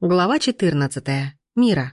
Глава 14. Мира.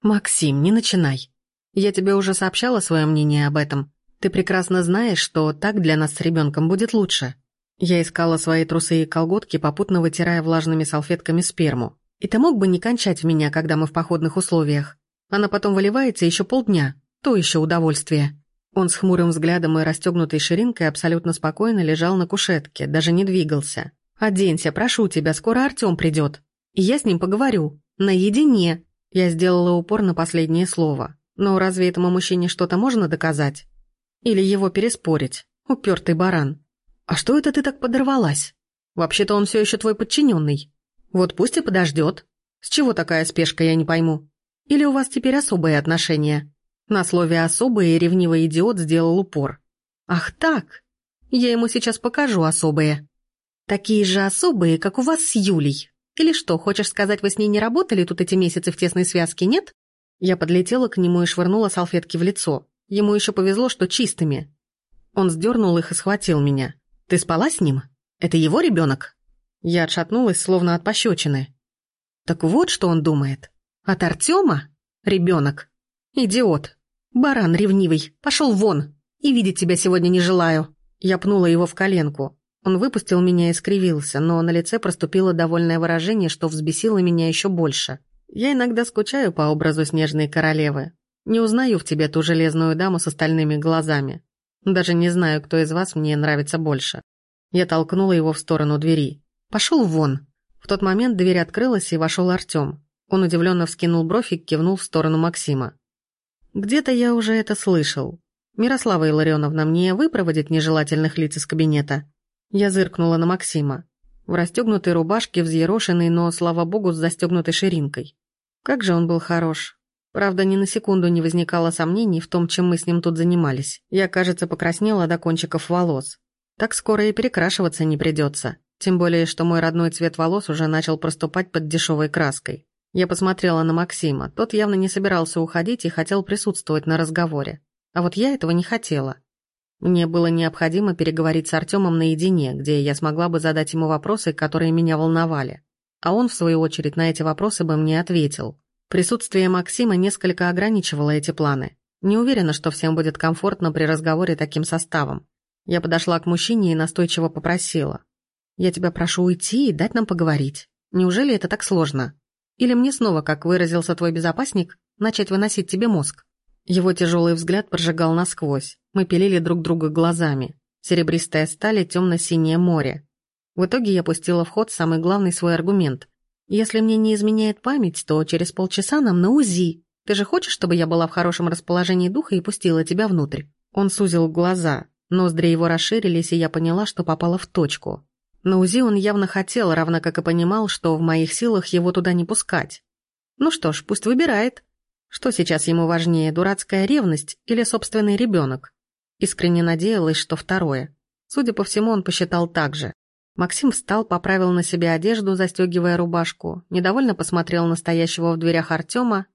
«Максим, не начинай. Я тебе уже сообщала свое мнение об этом. Ты прекрасно знаешь, что так для нас с ребенком будет лучше». Я искала свои трусы и колготки, попутно вытирая влажными салфетками сперму. И ты мог бы не кончать в меня, когда мы в походных условиях. Она потом выливается еще полдня. То еще удовольствие. Он с хмурым взглядом и расстегнутой ширинкой абсолютно спокойно лежал на кушетке, даже не двигался. «Оденься, прошу тебя, скоро Артем придет. Я с ним поговорю. Наедине. Я сделала упор на последнее слово. Но разве этому мужчине что-то можно доказать? Или его переспорить? Упертый баран. А что это ты так подорвалась? Вообще-то он все еще твой подчиненный. Вот пусть и подождет. С чего такая спешка, я не пойму. Или у вас теперь особые отношения? На слове «особые» ревнивый идиот сделал упор. Ах так? Я ему сейчас покажу особые. Такие же особые, как у вас с Юлей. Или что, хочешь сказать, вы с ней не работали тут эти месяцы в тесной связке, нет? Я подлетела к нему и швырнула салфетки в лицо. Ему еще повезло, что чистыми. Он сдернул их и схватил меня. «Ты спала с ним? Это его ребенок?» Я отшатнулась, словно от пощечины. «Так вот, что он думает. От Артема? Ребенок. Идиот. Баран ревнивый. Пошел вон. И видеть тебя сегодня не желаю». Я пнула его в коленку. Он выпустил меня и скривился, но на лице проступило довольное выражение, что взбесило меня еще больше. Я иногда скучаю по образу снежной королевы. Не узнаю в тебе ту железную даму с остальными глазами. Даже не знаю, кто из вас мне нравится больше. Я толкнула его в сторону двери. «Пошел вон!» В тот момент дверь открылась, и вошел Артем. Он удивленно вскинул бровь и кивнул в сторону Максима. «Где-то я уже это слышал. Мирослава Илларионовна, мне выпроводит нежелательных лиц из кабинета?» Я зыркнула на Максима. В расстегнутой рубашке, взъерошенный, но, слава богу, с застегнутой ширинкой. Как же он был хорош. Правда, ни на секунду не возникало сомнений в том, чем мы с ним тут занимались. Я, кажется, покраснела до кончиков волос. Так скоро и перекрашиваться не придется. Тем более, что мой родной цвет волос уже начал проступать под дешевой краской. Я посмотрела на Максима. Тот явно не собирался уходить и хотел присутствовать на разговоре. А вот я этого не хотела. Мне было необходимо переговорить с Артемом наедине, где я смогла бы задать ему вопросы, которые меня волновали. А он, в свою очередь, на эти вопросы бы мне ответил. Присутствие Максима несколько ограничивало эти планы. Не уверена, что всем будет комфортно при разговоре таким составом. Я подошла к мужчине и настойчиво попросила. «Я тебя прошу уйти и дать нам поговорить. Неужели это так сложно? Или мне снова, как выразился твой безопасник, начать выносить тебе мозг?» Его тяжелый взгляд прожигал насквозь. Мы пилили друг друга глазами. Серебристая сталь и темно-синее море. В итоге я пустила в ход самый главный свой аргумент. «Если мне не изменяет память, то через полчаса нам на УЗИ. Ты же хочешь, чтобы я была в хорошем расположении духа и пустила тебя внутрь?» Он сузил глаза. Ноздри его расширились, и я поняла, что попала в точку. На УЗИ он явно хотел, равно как и понимал, что в моих силах его туда не пускать. Ну что ж, пусть выбирает. Что сейчас ему важнее, дурацкая ревность или собственный ребенок? Искренне надеялась, что второе. Судя по всему, он посчитал так же. Максим встал, поправил на себе одежду, застегивая рубашку, недовольно посмотрел на стоящего в дверях Артема.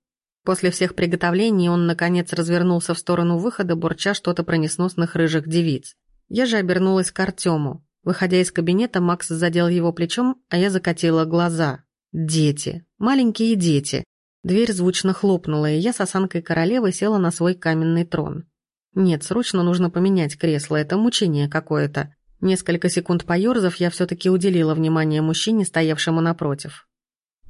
После всех приготовлений он, наконец, развернулся в сторону выхода, бурча что-то про несносных рыжих девиц. Я же обернулась к Артему. Выходя из кабинета, Макс задел его плечом, а я закатила глаза. Дети. Маленькие дети. Дверь звучно хлопнула, и я с осанкой королевы села на свой каменный трон. Нет, срочно нужно поменять кресло, это мучение какое-то. Несколько секунд поёрзав, я все-таки уделила внимание мужчине, стоявшему напротив.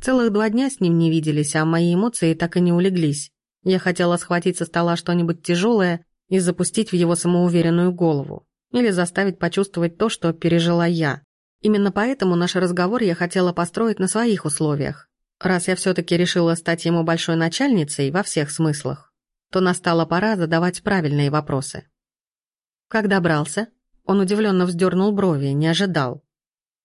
Целых два дня с ним не виделись, а мои эмоции так и не улеглись. Я хотела схватить со стола что-нибудь тяжелое и запустить в его самоуверенную голову. Или заставить почувствовать то, что пережила я. Именно поэтому наш разговор я хотела построить на своих условиях. Раз я все-таки решила стать ему большой начальницей во всех смыслах, то настала пора задавать правильные вопросы. Как добрался? Он удивленно вздернул брови, не ожидал.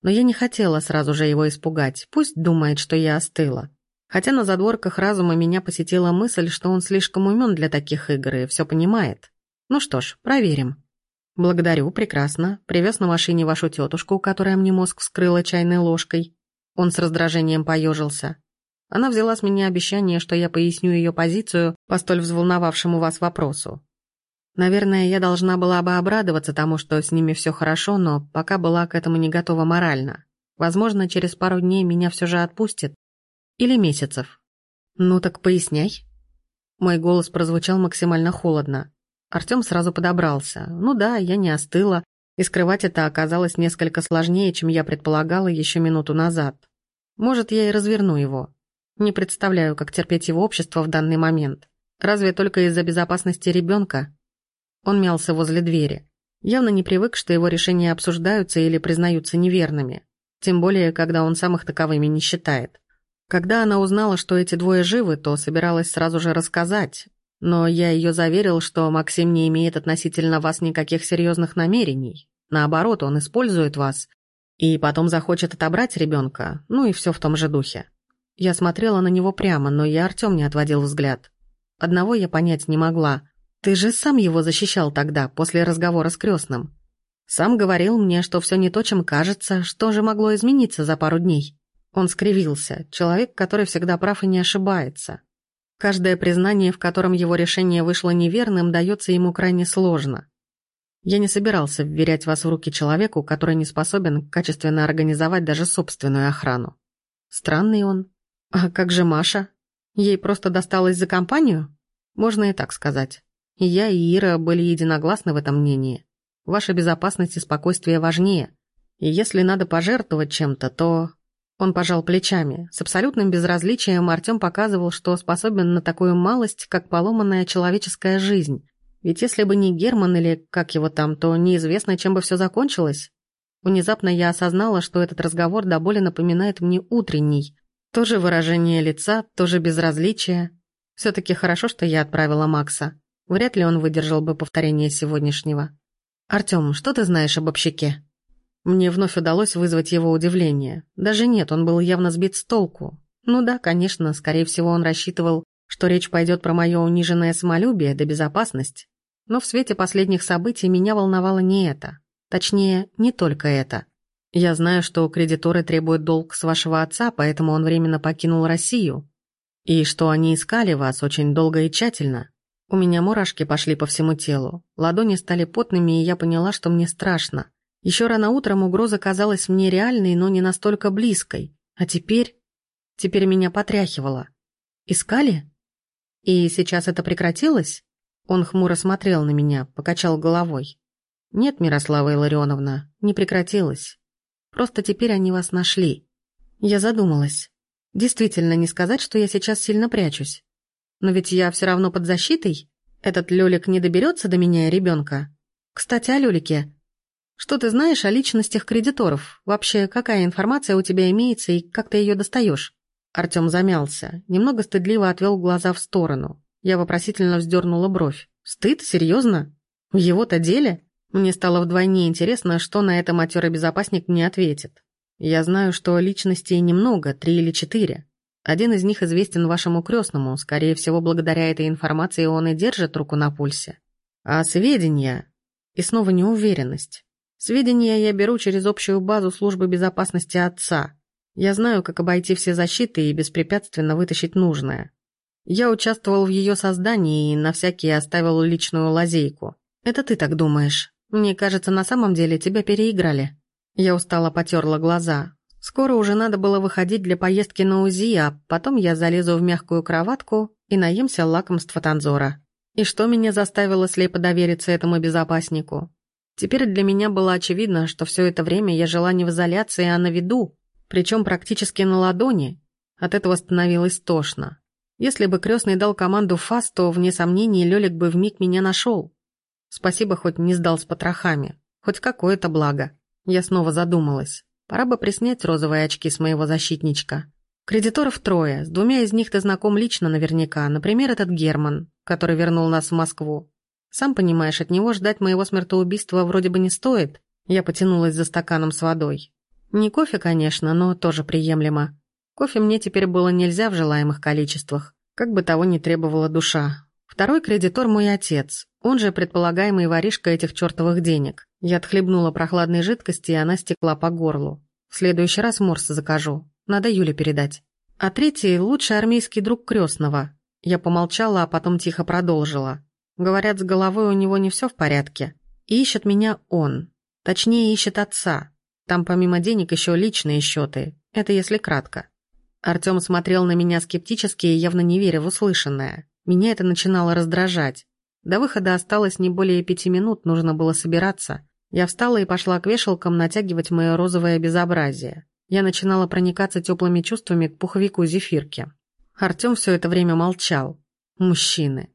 Но я не хотела сразу же его испугать, пусть думает, что я остыла. Хотя на задворках разума меня посетила мысль, что он слишком умен для таких игр и все понимает. Ну что ж, проверим. Благодарю, прекрасно. Привез на машине вашу тетушку, которая мне мозг вскрыла чайной ложкой. Он с раздражением поежился. Она взяла с меня обещание, что я поясню ее позицию по столь взволновавшему вас вопросу. Наверное, я должна была бы обрадоваться тому, что с ними все хорошо, но пока была к этому не готова морально. Возможно, через пару дней меня все же отпустит. Или месяцев. Ну так поясняй. Мой голос прозвучал максимально холодно. Артем сразу подобрался. Ну да, я не остыла, и скрывать это оказалось несколько сложнее, чем я предполагала еще минуту назад. Может, я и разверну его. Не представляю, как терпеть его общество в данный момент. Разве только из-за безопасности ребенка? Он мялся возле двери. Явно не привык, что его решения обсуждаются или признаются неверными. Тем более, когда он сам их таковыми не считает. Когда она узнала, что эти двое живы, то собиралась сразу же рассказать. Но я ее заверил, что Максим не имеет относительно вас никаких серьезных намерений. Наоборот, он использует вас. И потом захочет отобрать ребенка. Ну и все в том же духе. Я смотрела на него прямо, но и Артем не отводил взгляд. Одного я понять не могла. Ты же сам его защищал тогда, после разговора с крестным. Сам говорил мне, что все не то, чем кажется, что же могло измениться за пару дней. Он скривился, человек, который всегда прав и не ошибается. Каждое признание, в котором его решение вышло неверным, дается ему крайне сложно. Я не собирался вверять вас в руки человеку, который не способен качественно организовать даже собственную охрану. Странный он. А как же Маша? Ей просто досталось за компанию? Можно и так сказать. И я, и Ира были единогласны в этом мнении. Ваша безопасность и спокойствие важнее. И если надо пожертвовать чем-то, то он пожал плечами. С абсолютным безразличием Артем показывал, что способен на такую малость, как поломанная человеческая жизнь. Ведь если бы не Герман или как его там, то неизвестно, чем бы все закончилось. Внезапно я осознала, что этот разговор до боли напоминает мне утренний. Тоже выражение лица, тоже безразличие. Все-таки хорошо, что я отправила Макса. Вряд ли он выдержал бы повторение сегодняшнего. «Артем, что ты знаешь об общаке?» Мне вновь удалось вызвать его удивление. Даже нет, он был явно сбит с толку. Ну да, конечно, скорее всего, он рассчитывал, что речь пойдет про мое униженное самолюбие да безопасность. Но в свете последних событий меня волновало не это. Точнее, не только это. Я знаю, что кредиторы требуют долг с вашего отца, поэтому он временно покинул Россию. И что они искали вас очень долго и тщательно. У меня мурашки пошли по всему телу. Ладони стали потными, и я поняла, что мне страшно. Еще рано утром угроза казалась мне реальной, но не настолько близкой. А теперь... Теперь меня потряхивало. Искали? И сейчас это прекратилось? Он хмуро смотрел на меня, покачал головой. Нет, Мирослава Илларионовна, не прекратилось. Просто теперь они вас нашли. Я задумалась. Действительно, не сказать, что я сейчас сильно прячусь. Но ведь я все равно под защитой. Этот Лёлик не доберется до меня и ребенка. Кстати, о Лёлике. Что ты знаешь о личностях кредиторов? Вообще, какая информация у тебя имеется и как ты ее достаешь? Артем замялся, немного стыдливо отвел глаза в сторону. Я вопросительно вздернула бровь. Стыд? Серьезно? В его-то деле? Мне стало вдвойне интересно, что на это матерый безопасник мне ответит. Я знаю, что личностей немного, три или четыре. Один из них известен вашему крестному, скорее всего, благодаря этой информации он и держит руку на пульсе. А сведения... И снова неуверенность. Сведения я беру через общую базу службы безопасности отца. Я знаю, как обойти все защиты и беспрепятственно вытащить нужное. Я участвовал в ее создании и на всякий оставил личную лазейку. Это ты так думаешь. Мне кажется, на самом деле тебя переиграли. Я устало потерла глаза. Скоро уже надо было выходить для поездки на УЗИ, а потом я залезу в мягкую кроватку и наемся лакомства танзора. И что меня заставило слепо довериться этому безопаснику? Теперь для меня было очевидно, что все это время я жила не в изоляции, а на виду, причем практически на ладони. От этого становилось тошно. Если бы крестный дал команду ФАС, то, вне сомнений, Лёлик бы вмиг меня нашел. Спасибо, хоть не сдал с потрохами. Хоть какое-то благо. Я снова задумалась. Пора бы приснять розовые очки с моего защитничка. Кредиторов трое, с двумя из них ты знаком лично наверняка, например, этот Герман, который вернул нас в Москву. Сам понимаешь, от него ждать моего смертоубийства вроде бы не стоит. Я потянулась за стаканом с водой. Не кофе, конечно, но тоже приемлемо. Кофе мне теперь было нельзя в желаемых количествах, как бы того ни требовала душа. Второй кредитор мой отец, он же предполагаемый воришка этих чертовых денег. Я отхлебнула прохладной жидкости, и она стекла по горлу. В следующий раз морс закажу. Надо Юле передать. А третий – лучший армейский друг крестного. Я помолчала, а потом тихо продолжила. Говорят, с головой у него не все в порядке. И ищет меня он. Точнее, ищет отца. Там помимо денег еще личные счеты. Это если кратко. Артем смотрел на меня скептически и явно не веря в услышанное. Меня это начинало раздражать. До выхода осталось не более пяти минут, нужно было собираться. Я встала и пошла к вешалкам натягивать мое розовое безобразие. Я начинала проникаться теплыми чувствами к пуховику зефирки. Артем все это время молчал. Мужчины.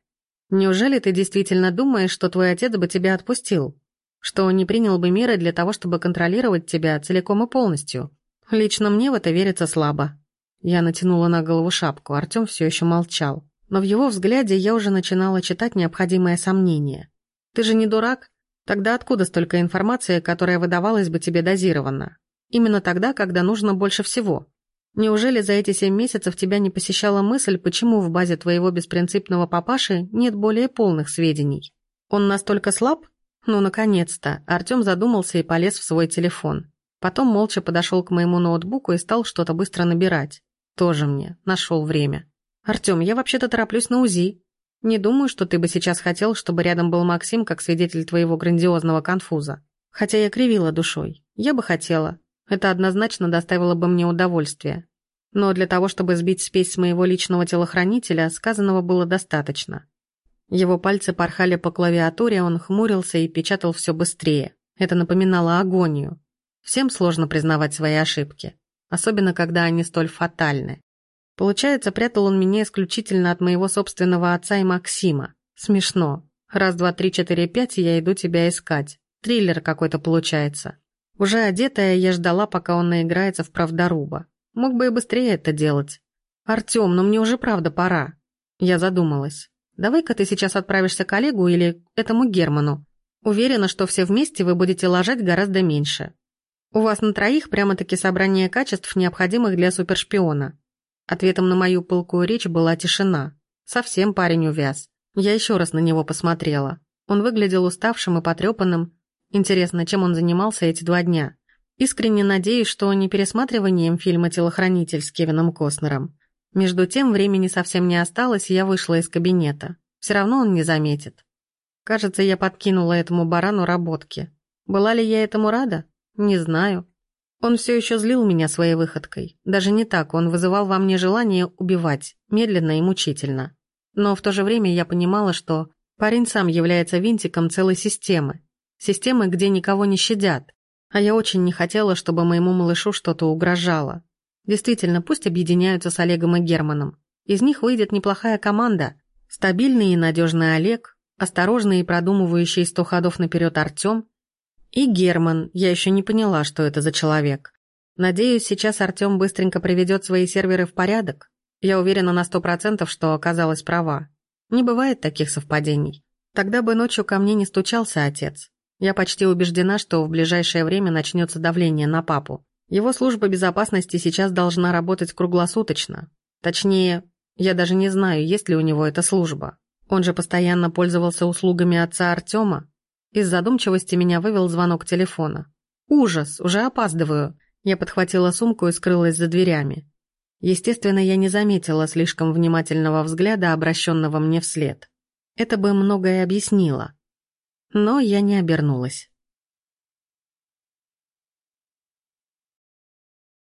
Неужели ты действительно думаешь, что твой отец бы тебя отпустил? Что он не принял бы меры для того, чтобы контролировать тебя целиком и полностью? Лично мне в это верится слабо. Я натянула на голову шапку, Артем все еще молчал. Но в его взгляде я уже начинала читать необходимое сомнение. «Ты же не дурак? Тогда откуда столько информации, которая выдавалась бы тебе дозированно? Именно тогда, когда нужно больше всего. Неужели за эти семь месяцев тебя не посещала мысль, почему в базе твоего беспринципного папаши нет более полных сведений? Он настолько слаб? Ну, наконец-то. Артем задумался и полез в свой телефон. Потом молча подошел к моему ноутбуку и стал что-то быстро набирать. Тоже мне. Нашел время. «Артем, я вообще-то тороплюсь на УЗИ. Не думаю, что ты бы сейчас хотел, чтобы рядом был Максим как свидетель твоего грандиозного конфуза. Хотя я кривила душой. Я бы хотела. Это однозначно доставило бы мне удовольствие. Но для того, чтобы сбить спесь с моего личного телохранителя, сказанного было достаточно. Его пальцы порхали по клавиатуре, он хмурился и печатал все быстрее. Это напоминало агонию. Всем сложно признавать свои ошибки. Особенно, когда они столь фатальны. Получается, прятал он меня исключительно от моего собственного отца и Максима. Смешно. Раз, два, три, четыре, пять, я иду тебя искать. Триллер какой-то получается. Уже одетая, я ждала, пока он наиграется в правдоруба. Мог бы и быстрее это делать. «Артем, но мне уже правда пора». Я задумалась. «Давай-ка ты сейчас отправишься к Олегу или этому Герману. Уверена, что все вместе вы будете ложать гораздо меньше. У вас на троих прямо-таки собрание качеств, необходимых для супершпиона. Ответом на мою пылкую речь была тишина. Совсем парень увяз. Я еще раз на него посмотрела. Он выглядел уставшим и потрепанным. Интересно, чем он занимался эти два дня? Искренне надеюсь, что не пересматриванием фильма «Телохранитель» с Кевином Костнером. Между тем, времени совсем не осталось, и я вышла из кабинета. Все равно он не заметит. Кажется, я подкинула этому барану работки. Была ли я этому рада? Не знаю. Он все еще злил меня своей выходкой. Даже не так, он вызывал во мне желание убивать, медленно и мучительно. Но в то же время я понимала, что парень сам является винтиком целой системы. Системы, где никого не щадят. А я очень не хотела, чтобы моему малышу что-то угрожало. Действительно, пусть объединяются с Олегом и Германом. Из них выйдет неплохая команда. Стабильный и надежный Олег, осторожный и продумывающий сто ходов наперед Артем и Герман, я еще не поняла, что это за человек. Надеюсь, сейчас Артем быстренько приведет свои серверы в порядок. Я уверена на сто процентов, что оказалась права. Не бывает таких совпадений. Тогда бы ночью ко мне не стучался отец. Я почти убеждена, что в ближайшее время начнется давление на папу. Его служба безопасности сейчас должна работать круглосуточно. Точнее, я даже не знаю, есть ли у него эта служба. Он же постоянно пользовался услугами отца Артема, из задумчивости меня вывел звонок телефона. «Ужас! Уже опаздываю!» Я подхватила сумку и скрылась за дверями. Естественно, я не заметила слишком внимательного взгляда, обращенного мне вслед. Это бы многое объяснило. Но я не обернулась.